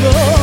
No.